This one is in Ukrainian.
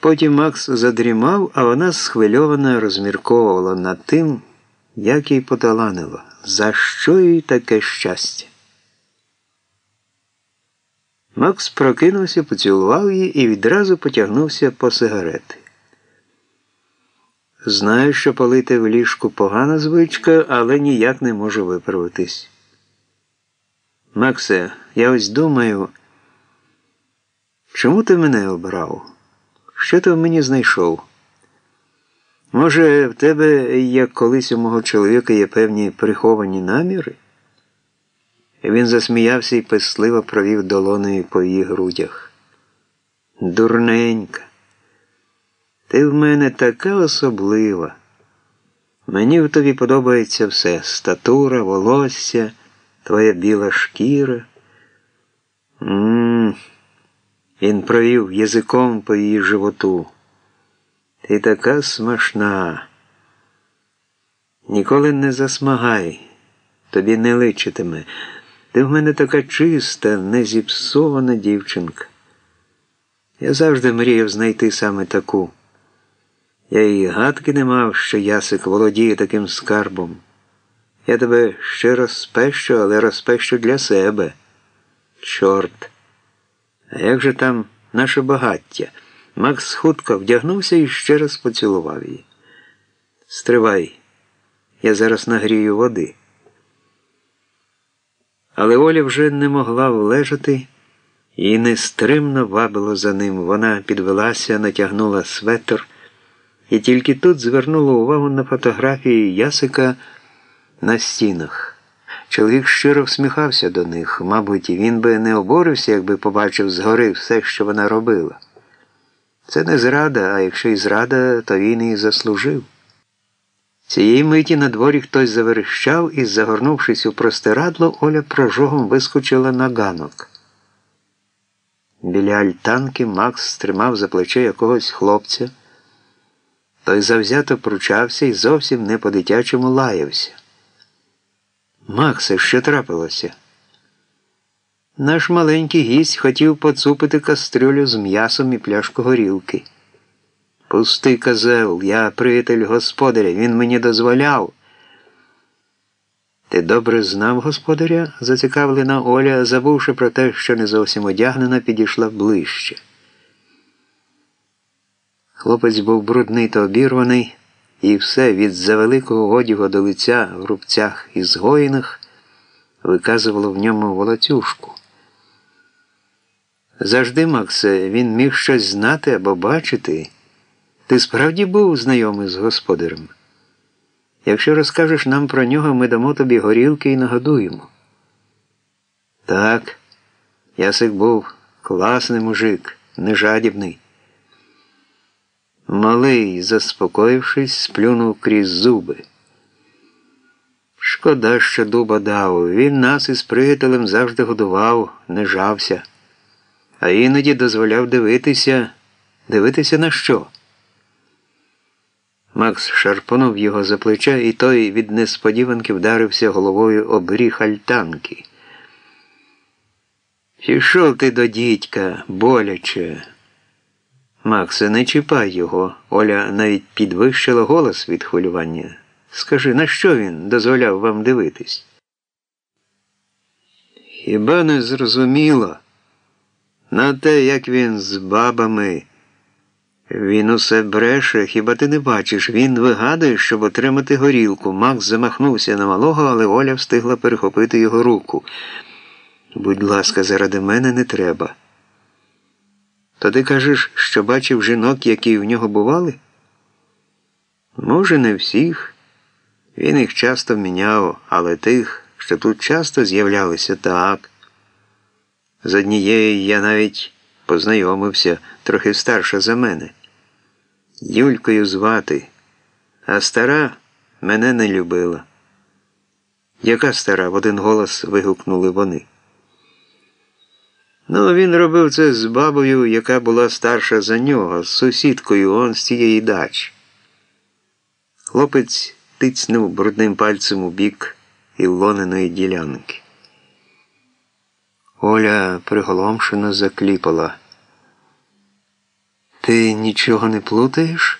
Потім Макс задрімав, а вона схвильовано розмірковувала над тим, як їй поталанило, за що їй таке щастя. Макс прокинувся, поцілував її і відразу потягнувся по сигарети. Знаю, що палити в ліжку погана звичка, але ніяк не можу виправитись. Максе, я ось думаю, чому ти мене обрав? Що ти в мені знайшов? Може, в тебе, як колись у мого чоловіка, є певні приховані наміри? Він засміявся і песливо провів долоною по її грудях. Дурненька, ти в мене така особлива. Мені в тобі подобається все статура, волосся, твоя біла шкіра. М Він провів язиком по її животу. Ти така смашна. Ніколи не засмагай, тобі не личитиме. Ти в мене така чиста, незіпсована дівчинка. Я завжди мріяв знайти саме таку. Я і гадки не мав, що ясик володіє таким скарбом. Я тебе ще розпещу, але розпещу для себе. Чорт. А як же там наше багаття? Макс хутко вдягнувся і ще раз поцілував її. Стривай, я зараз нагрію води. Але Оля вже не могла влежати і нестримно вабило за ним. Вона підвелася, натягнула светр і тільки тут звернула увагу на фотографії Ясика на стінах. Чоловік щиро всміхався до них. Мабуть, він би не оборився, якби побачив згори все, що вона робила. Це не зрада, а якщо і зрада, то він і заслужив. Цієї миті на дворі хтось заверещав і, загорнувшись у простирадло, Оля прожогом вискочила на ганок. Біля альтанки Макс стримав за плече якогось хлопця. Той завзято пручався і зовсім не по-дитячому лаявся. Максе, що трапилося? Наш маленький гість хотів поцупити кастрюлю з м'ясом і пляшку горілки. Пустий козел, я приятель господаря, він мені дозволяв. Ти добре знав господаря? зацікавлена Оля, забувши про те, що не зовсім одягнена, підійшла ближче. Хлопець був брудний та обірваний, і все від завеликого одягу до лиця в рубцях і згоїних виказувало в ньому волоцюжку. Завжди, Максе, він міг щось знати або бачити. Ти справді був знайомий з господарем? Якщо розкажеш нам про нього, ми дамо тобі горілки і нагодуємо. Так, Ясик був класний мужик, нежадібний. Малий, заспокоївшись, сплюнув крізь зуби. Шкода, що дуба дав. Він нас із приятелем завжди годував, не жався, а іноді дозволяв дивитися, дивитися на що. Макс шарпонув його за плече, і той від несподіванки вдарився головою об ріг альтанки. Пішов ти до дідька, боляче. Максе, не чіпай його. Оля навіть підвищила голос від хвилювання. Скажи, на що він дозволяв вам дивитись? Хіба не зрозуміло? На те, як він з бабами. Він усе бреше, хіба ти не бачиш? Він вигадує, щоб отримати горілку. Макс замахнувся на малого, але Оля встигла перехопити його руку. Будь ласка, заради мене не треба. То ти кажеш, що бачив жінок, які в нього бували? Може, не всіх. Він їх часто міняв, але тих, що тут часто з'являлися так. З однією я навіть познайомився трохи старша за мене. Юлькою звати, а стара мене не любила. Яка стара? в один голос вигукнули вони. Ну, він робив це з бабою, яка була старша за нього, з сусідкою он з цієї дачі. Хлопець тицнув брудним пальцем у бік іллоненої ділянки. Оля приголомшено закліпала. Ти нічого не плутаєш?